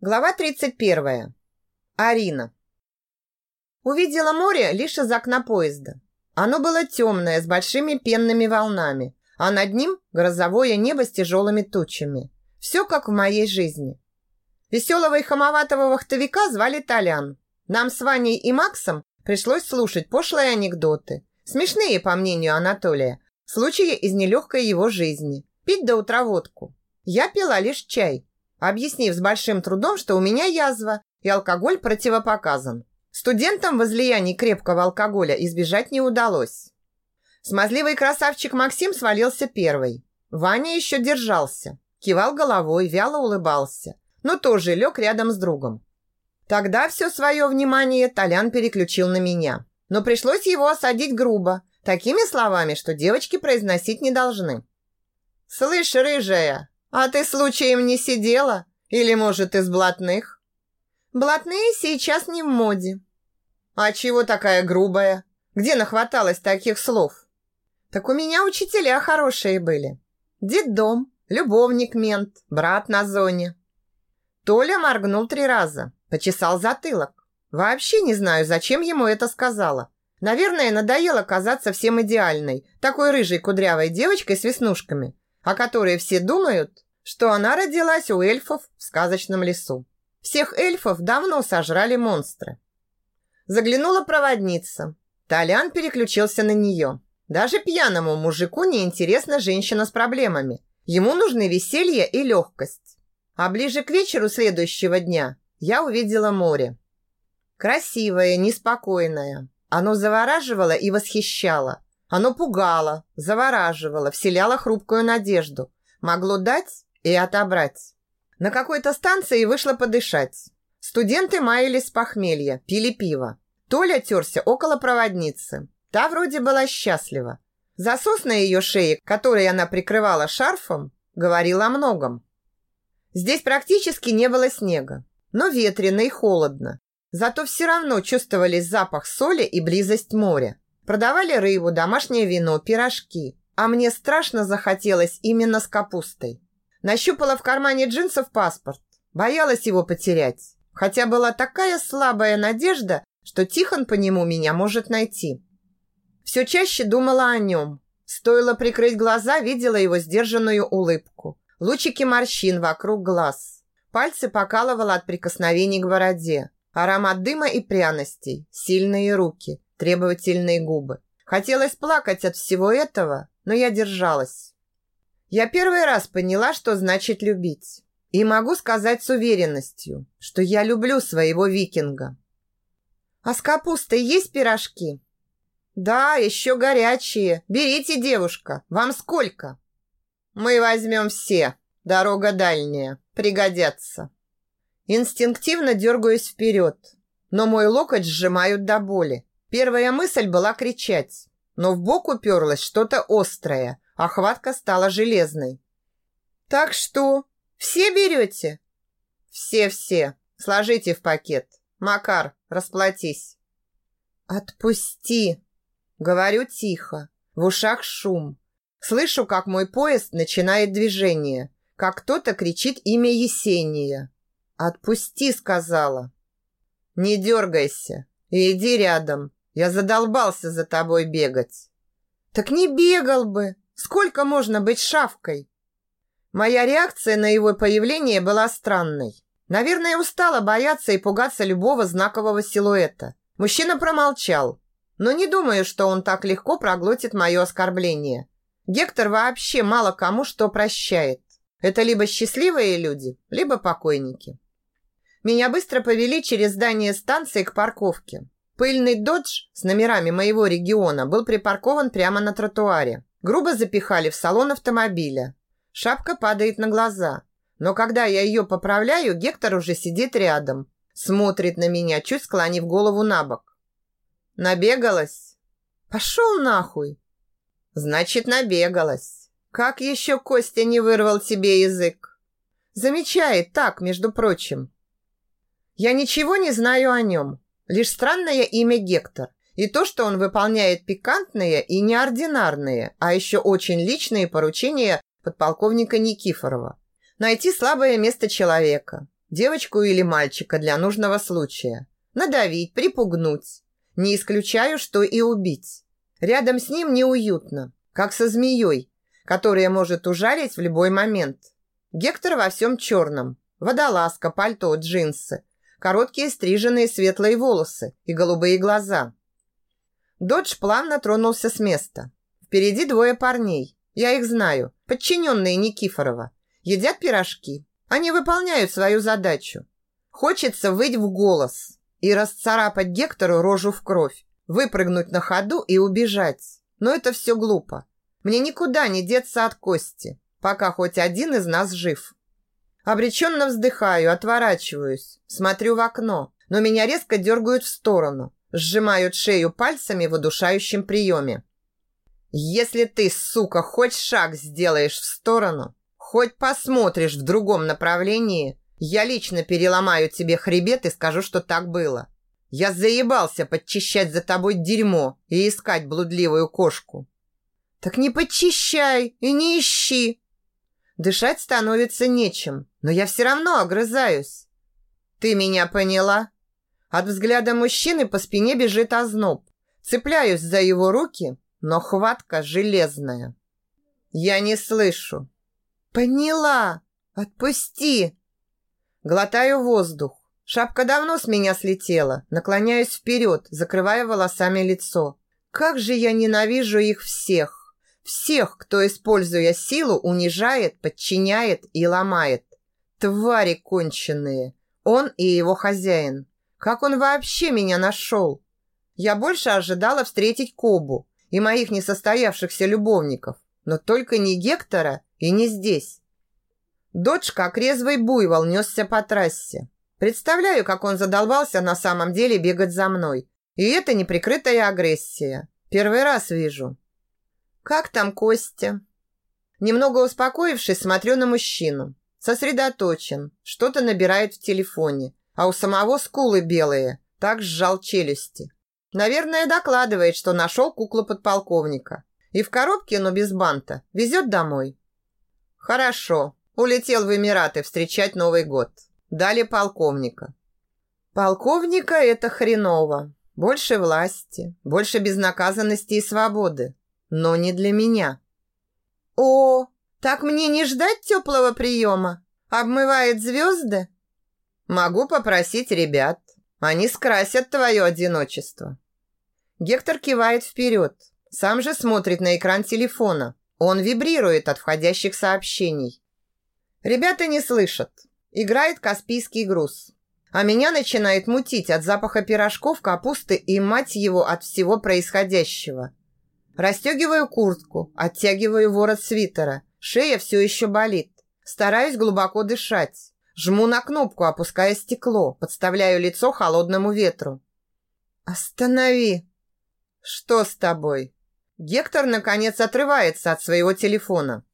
Глава 31. Арина. Увидела море лишь из окна поезда. Оно было темное, с большими пенными волнами, а над ним грозовое небо с тяжелыми тучами. Все как в моей жизни. Веселого и хамоватого вахтовика звали Толян. Нам с Ваней и Максом пришлось слушать пошлые анекдоты. Смешные, по мнению Анатолия, случаи из нелегкой его жизни. Пить до утра водку. Я пила лишь чай, объяснив с большим трудом, что у меня язва и алкоголь противопоказан. Студентам возлияний крепкого алкоголя избежать не удалось. Смазливый красавчик Максим свалился первый. Ваня еще держался, кивал головой, вяло улыбался, но тоже лег рядом с другом. Тогда все свое внимание Толян переключил на меня. Но пришлось его осадить грубо, такими словами, что девочки произносить не должны. «Слышь, рыжая, а ты случаем не сидела? Или, может, из блатных? Блатные сейчас не в моде. А чего такая грубая? Где нахваталась таких слов? Так у меня учителя хорошие были. Дед-дом, любовник-мент, брат на зоне. Толя моргнул три раза, почесал затылок. Вообще не знаю, зачем ему это сказала. Наверное, надоело казаться всем идеальной, такой рыжей кудрявой девочкой с веснушками о которой все думают, что она родилась у эльфов в сказочном лесу. Всех эльфов давно сожрали монстры. Заглянула проводница. Толян переключился на нее. Даже пьяному мужику не интересна женщина с проблемами. Ему нужны веселье и легкость. А ближе к вечеру следующего дня я увидела море. Красивое, неспокойное. Оно завораживало и восхищало. Оно пугало, завораживало, вселяло хрупкую надежду. Могло дать и отобрать. На какой-то станции вышла подышать. Студенты маялись похмелья, пили пиво. Толя терся около проводницы. Та вроде была счастлива. Засос на ее шее, который она прикрывала шарфом, говорил о многом. Здесь практически не было снега, но ветрено и холодно. Зато все равно чувствовались запах соли и близость моря. Продавали рыбу, домашнее вино, пирожки. А мне страшно захотелось именно с капустой. Нащупала в кармане джинсов паспорт. Боялась его потерять. Хотя была такая слабая надежда, что Тихон по нему меня может найти. Все чаще думала о нем. Стоило прикрыть глаза, видела его сдержанную улыбку. Лучики морщин вокруг глаз. Пальцы покалывало от прикосновений к бороде. Аромат дыма и пряностей. Сильные руки требовательные губы. Хотелось плакать от всего этого, но я держалась. Я первый раз поняла, что значит любить. И могу сказать с уверенностью, что я люблю своего викинга. А с капустой есть пирожки? Да, еще горячие. Берите, девушка. Вам сколько? Мы возьмем все. Дорога дальняя. Пригодятся. Инстинктивно дергаюсь вперед, но мой локоть сжимают до боли. Первая мысль была кричать, но в бок уперлось что-то острое, а хватка стала железной. «Так что, все берете?» «Все-все. Сложите в пакет. Макар, расплатись». «Отпусти!» Говорю тихо. В ушах шум. Слышу, как мой поезд начинает движение, как кто-то кричит имя Есения. «Отпусти!» сказала. «Не дергайся. Иди рядом. Я задолбался за тобой бегать. Так не бегал бы. Сколько можно быть шавкой? Моя реакция на его появление была странной. Наверное, устала бояться и пугаться любого знакового силуэта. Мужчина промолчал, но не думаю, что он так легко проглотит мое оскорбление. Гектор вообще мало кому что прощает. Это либо счастливые люди, либо покойники. Меня быстро повели через здание станции к парковке. Пыльный додж с номерами моего региона был припаркован прямо на тротуаре. Грубо запихали в салон автомобиля. Шапка падает на глаза. Но когда я ее поправляю, Гектор уже сидит рядом. Смотрит на меня, чуть склонив голову на бок. Набегалась? Пошел нахуй. Значит, набегалась. Как еще Костя не вырвал тебе язык? Замечает так, между прочим. Я ничего не знаю о нем. Лишь странное имя Гектор и то, что он выполняет пикантные и неординарные, а еще очень личные поручения подполковника Никифорова. Найти слабое место человека, Девочку или мальчика для нужного случая. Надавить, припугнуть. Не исключаю, что и убить. Рядом с ним неуютно, как со змеей, которая может ужалить в любой момент. Гектор во всем черном. Водолазка, пальто, джинсы. Короткие стриженные светлые волосы и голубые глаза. Додж плавно тронулся с места. Впереди двое парней. Я их знаю. Подчиненные Никифорова. Едят пирожки. Они выполняют свою задачу. Хочется выть в голос и расцарапать Гектору рожу в кровь, выпрыгнуть на ходу и убежать. Но это все глупо. Мне никуда не деться от Кости, пока хоть один из нас жив. Обреченно вздыхаю, отворачиваюсь, смотрю в окно, но меня резко дергают в сторону, сжимают шею пальцами в удушающем приеме. Если ты, сука, хоть шаг сделаешь в сторону, хоть посмотришь в другом направлении, я лично переломаю тебе хребет и скажу, что так было. Я заебался подчищать за тобой дерьмо и искать блудливую кошку. Так не подчищай и не ищи. Дышать становится нечем, но я все равно огрызаюсь. Ты меня поняла? От взгляда мужчины по спине бежит озноб. Цепляюсь за его руки, но хватка железная. Я не слышу. Поняла. Отпусти. Глотаю воздух. Шапка давно с меня слетела. Наклоняюсь вперед, закрывая волосами лицо. Как же я ненавижу их всех. Всех, кто, используя силу, унижает, подчиняет и ломает. Твари конченые. Он и его хозяин. Как он вообще меня нашел? Я больше ожидала встретить Кобу и моих несостоявшихся любовников, но только не Гектора и не здесь. Додж, как резвый буйвол, несся по трассе. Представляю, как он задолбался на самом деле бегать за мной. И это неприкрытая агрессия. Первый раз вижу. «Как там Костя?» Немного успокоившись, смотрю на мужчину. Сосредоточен, что-то набирает в телефоне, а у самого скулы белые, так сжал челюсти. Наверное, докладывает, что нашел куклу подполковника. И в коробке, но без банта, везет домой. Хорошо, улетел в Эмираты встречать Новый год. Дали полковника. Полковника это хреново. Больше власти, больше безнаказанности и свободы но не для меня. О, так мне не ждать теплого приема? Обмывает звезды? Могу попросить ребят. Они скрасят твое одиночество. Гектор кивает вперед. Сам же смотрит на экран телефона. Он вибрирует от входящих сообщений. Ребята не слышат. Играет Каспийский груз. А меня начинает мутить от запаха пирожков, капусты и, мать его, от всего происходящего. Расстегиваю куртку, оттягиваю ворот свитера. Шея все еще болит. Стараюсь глубоко дышать. Жму на кнопку, опуская стекло, подставляю лицо холодному ветру. «Останови!» «Что с тобой?» Гектор, наконец, отрывается от своего телефона.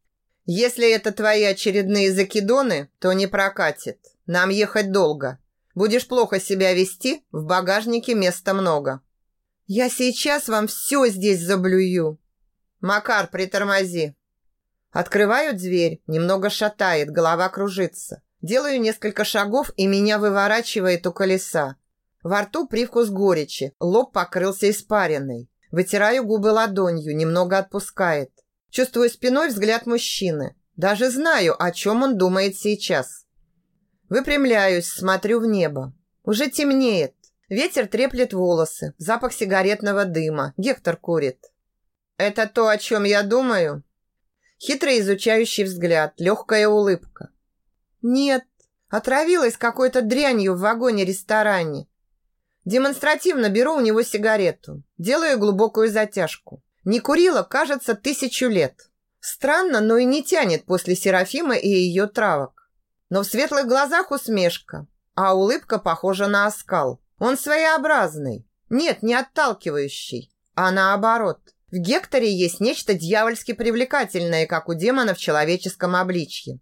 «Если это твои очередные закидоны, то не прокатит. Нам ехать долго. Будешь плохо себя вести, в багажнике места много». Я сейчас вам все здесь заблюю. Макар, притормози. Открываю дверь, немного шатает, голова кружится. Делаю несколько шагов, и меня выворачивает у колеса. Во рту привкус горечи, лоб покрылся испариной. Вытираю губы ладонью, немного отпускает. Чувствую спиной взгляд мужчины. Даже знаю, о чем он думает сейчас. Выпрямляюсь, смотрю в небо. Уже темнеет. Ветер треплет волосы, запах сигаретного дыма. Гектор курит. «Это то, о чем я думаю?» Хитрый изучающий взгляд, легкая улыбка. «Нет, отравилась какой-то дрянью в вагоне-ресторане. Демонстративно беру у него сигарету, делаю глубокую затяжку. Не курила, кажется, тысячу лет. Странно, но и не тянет после Серафима и ее травок. Но в светлых глазах усмешка, а улыбка похожа на оскал. Он своеобразный. Нет, не отталкивающий, а наоборот. В Гекторе есть нечто дьявольски привлекательное, как у демона в человеческом обличье.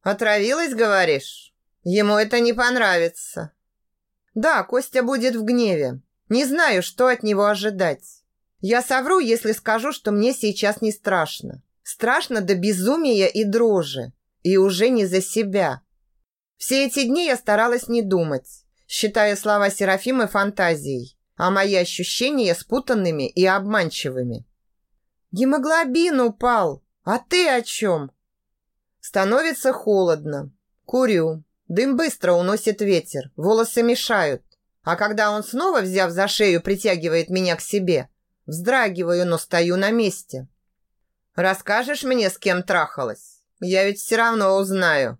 «Отравилась, говоришь? Ему это не понравится». «Да, Костя будет в гневе. Не знаю, что от него ожидать. Я совру, если скажу, что мне сейчас не страшно. Страшно до безумия и дрожи. И уже не за себя. Все эти дни я старалась не думать, считая слова Серафимы фантазией, а мои ощущения спутанными и обманчивыми. «Гемоглобин упал! А ты о чем?» Становится холодно. Курю. Дым быстро уносит ветер, волосы мешают. А когда он снова, взяв за шею, притягивает меня к себе, вздрагиваю, но стою на месте. «Расскажешь мне, с кем трахалась? Я ведь все равно узнаю».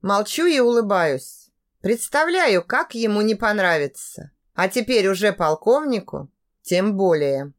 Молчу и улыбаюсь. Представляю, как ему не понравится. А теперь уже полковнику тем более.